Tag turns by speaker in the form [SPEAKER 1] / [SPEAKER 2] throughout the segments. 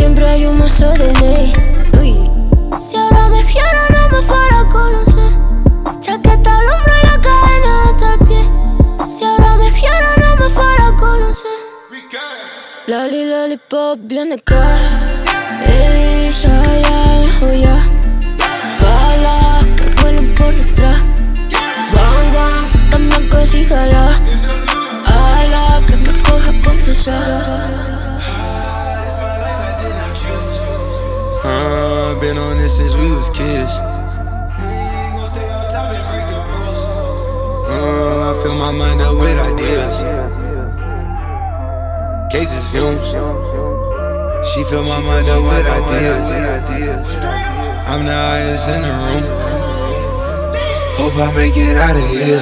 [SPEAKER 1] Siempre hay un mazo de ley. Uy. Si ahora me fiera, no me fuera a conocer. Chaqueta al hombro y la cadena hasta el pie. Si ahora me fiera, no me fuera a conocer. Loli, lollipop, bien de cash. Ey, ya, joya. Balas que vuelan por detrás. Bang, bang, también que si jala. Ala, que me coja confesar.
[SPEAKER 2] Been on this since we was kids. Uh, I fill my mind up with ideas. Cases fumes. She fill my mind up with ideas. I'm the highest in the room. Hope I make it out of here.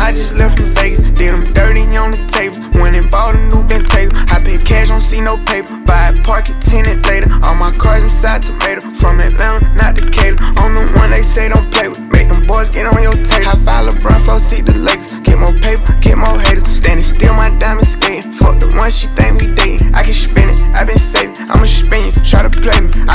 [SPEAKER 3] I just left from Vegas, did them dirty on the table. Went and bought a new Bentayga. I paid cash, don't see no paper. Buy a park it, tenant later. All my cars inside tomato. From Atlanta, not Decatur. On the one they say don't play with. Make them boys get on your tape. I five